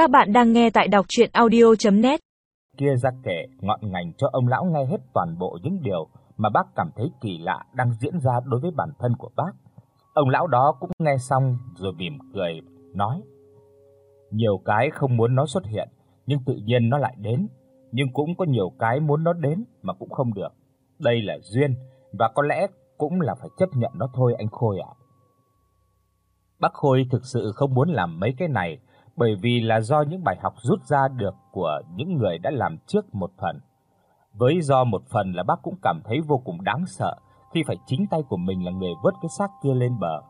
Các bạn đang nghe tại đọc audio net Kia ra kể ngọn ngành cho ông lão nghe hết toàn bộ những điều mà bác cảm thấy kỳ lạ đang diễn ra đối với bản thân của bác. Ông lão đó cũng nghe xong rồi mỉm cười nói: "Nhiều cái không muốn nó xuất hiện, nhưng tự nhiên nó lại đến, nhưng cũng có nhiều cái muốn nó đến mà cũng không được. Đây là duyên và có lẽ cũng là phải chấp nhận nó thôi anh Khôi ạ." Bác Khôi thực sự không muốn làm mấy cái này bởi vì là do những bài học rút ra được của những người đã làm trước một phần. Với do một phần là bác cũng cảm thấy vô cùng đáng sợ khi phải chính tay của mình là người vớt cái xác kia lên bờ.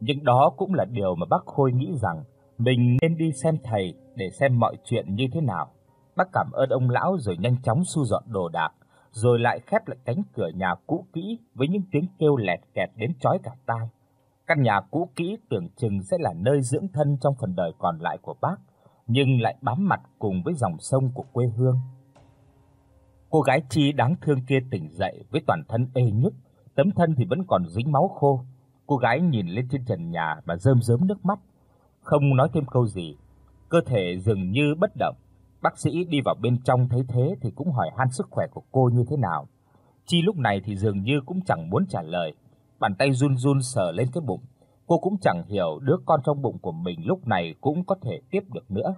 Nhưng đó cũng là điều mà bác Khôi nghĩ rằng mình nên đi xem thầy để xem mọi chuyện như thế nào. Bác cảm ơn ông lão rồi nhanh chóng thu dọn đồ đạc, rồi lại khép lại cánh cửa nhà cũ kỹ với những tiếng kêu lẹt kẹt đến chói cả tai. Căn nhà cũ kỹ tưởng chừng sẽ là nơi dưỡng thân trong phần đời còn lại của bác, nhưng lại bám mặt cùng với dòng sông của quê hương. Cô gái Chi đáng thương kia tỉnh dậy với toàn thân ê nhức, tấm thân thì vẫn còn dính máu khô. Cô gái nhìn lên trên trần nhà và rơm rớm nước mắt, không nói thêm câu gì, cơ thể dường như bất động. Bác sĩ đi vào bên trong thấy thế thì cũng hỏi han sức khỏe của cô như thế nào. Chi lúc này thì dường như cũng chẳng muốn trả lời, bàn tay run run sờ lên cái bụng. Cô cũng chẳng hiểu đứa con trong bụng của mình lúc này cũng có thể tiếp được nữa.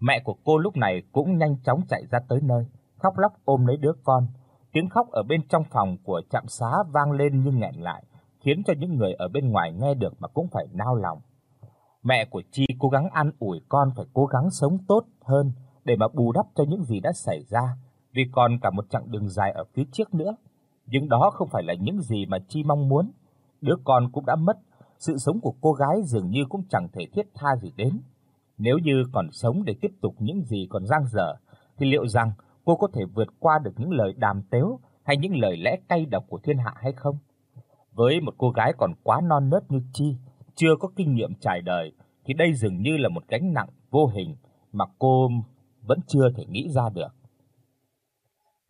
Mẹ của cô lúc này cũng nhanh chóng chạy ra tới nơi, khóc lóc ôm lấy đứa con. Tiếng khóc ở bên trong phòng của trạm xá vang lên như nghẹn lại, khiến cho những người ở bên ngoài nghe được mà cũng phải nao lòng. Mẹ của Chi cố gắng an ủi con phải cố gắng sống tốt hơn để mà bù đắp cho những gì đã xảy ra, vì còn cả một chặng đường dài ở phía trước nữa nhưng đó không phải là những gì mà Chi mong muốn. Đứa con cũng đã mất, sự sống của cô gái dường như cũng chẳng thể thiết tha gì đến. Nếu như còn sống để tiếp tục những gì còn dang dở, thì liệu rằng cô có thể vượt qua được những lời đàm tếu hay những lời lẽ cay độc của thiên hạ hay không? Với một cô gái còn quá non nớt như Chi, chưa có kinh nghiệm trải đời thì đây dường như là một gánh nặng vô hình mà cô vẫn chưa thể nghĩ ra được.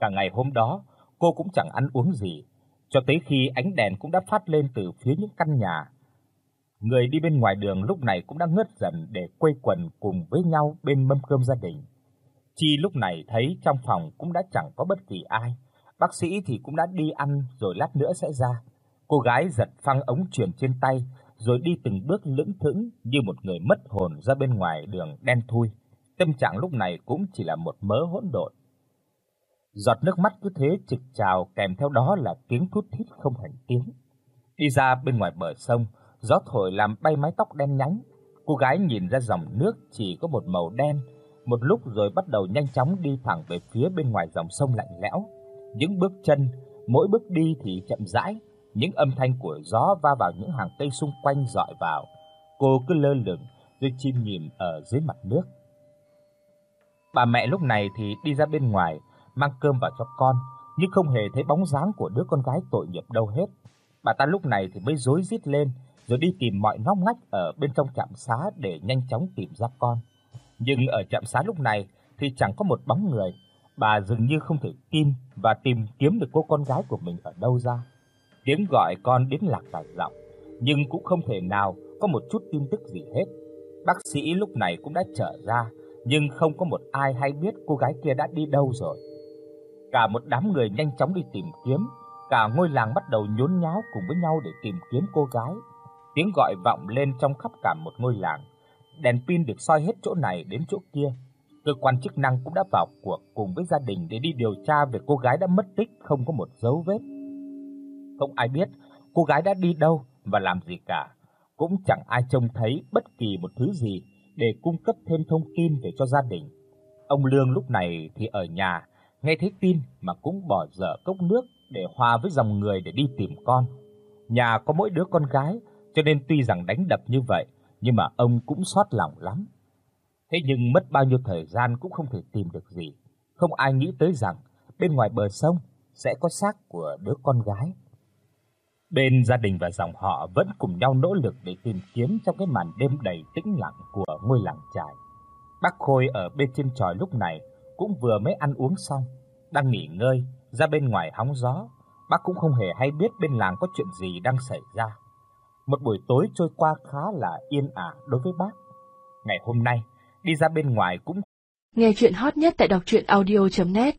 Cả ngày hôm đó, cô cũng chẳng ăn uống gì, cho tới khi ánh đèn cũng đã phát lên từ phía những căn nhà. Người đi bên ngoài đường lúc này cũng đã ngớt dần để quây quần cùng với nhau bên mâm cơm gia đình. Chi lúc này thấy trong phòng cũng đã chẳng có bất kỳ ai, bác sĩ thì cũng đã đi ăn rồi lát nữa sẽ ra. Cô gái giật phăng ống truyền trên tay, rồi đi từng bước lững thững như một người mất hồn ra bên ngoài đường đen thui. Tâm trạng lúc này cũng chỉ là một mớ hỗn độn. Giọt nước mắt cứ thế trực trào kèm theo đó là tiếng thút thít không thành tiếng. Đi ra bên ngoài bờ sông, gió thổi làm bay mái tóc đen nhánh. Cô gái nhìn ra dòng nước chỉ có một màu đen, một lúc rồi bắt đầu nhanh chóng đi thẳng về phía bên ngoài dòng sông lạnh lẽo. Những bước chân, mỗi bước đi thì chậm rãi, những âm thanh của gió va vào những hàng cây xung quanh dọi vào. Cô cứ lơ lửng rồi chìm nhìm ở dưới mặt nước. Bà mẹ lúc này thì đi ra bên ngoài, mang cơm vào cho con, nhưng không hề thấy bóng dáng của đứa con gái tội nghiệp đâu hết. Bà ta lúc này thì mới rối rít lên, rồi đi tìm mọi ngóc ngách ở bên trong trạm xá để nhanh chóng tìm ra con. Nhưng ở trạm xá lúc này thì chẳng có một bóng người, bà dường như không thể tin và tìm kiếm được cô con gái của mình ở đâu ra. Tiếng gọi con đến lạc cả giọng, nhưng cũng không thể nào có một chút tin tức gì hết. Bác sĩ lúc này cũng đã trở ra, nhưng không có một ai hay biết cô gái kia đã đi đâu rồi. Cả một đám người nhanh chóng đi tìm kiếm, cả ngôi làng bắt đầu nhốn nháo cùng với nhau để tìm kiếm cô gái. Tiếng gọi vọng lên trong khắp cả một ngôi làng. Đèn pin được soi hết chỗ này đến chỗ kia. Cơ quan chức năng cũng đã vào cuộc cùng với gia đình để đi điều tra về cô gái đã mất tích không có một dấu vết. Không ai biết cô gái đã đi đâu và làm gì cả, cũng chẳng ai trông thấy bất kỳ một thứ gì để cung cấp thêm thông tin về cho gia đình. Ông Lương lúc này thì ở nhà nghe thấy tin mà cũng bỏ dở cốc nước để hòa với dòng người để đi tìm con. Nhà có mỗi đứa con gái, cho nên tuy rằng đánh đập như vậy, nhưng mà ông cũng xót lòng lắm. Thế nhưng mất bao nhiêu thời gian cũng không thể tìm được gì. Không ai nghĩ tới rằng bên ngoài bờ sông sẽ có xác của đứa con gái. Bên gia đình và dòng họ vẫn cùng nhau nỗ lực để tìm kiếm trong cái màn đêm đầy tĩnh lặng của ngôi làng trài. Bác Khôi ở bên trên tròi lúc này cũng vừa mới ăn uống xong, đang nghỉ ngơi, ra bên ngoài hóng gió, bác cũng không hề hay biết bên làng có chuyện gì đang xảy ra. Một buổi tối trôi qua khá là yên ả đối với bác. Ngày hôm nay, đi ra bên ngoài cũng Nghe chuyện hot nhất tại đọc audio net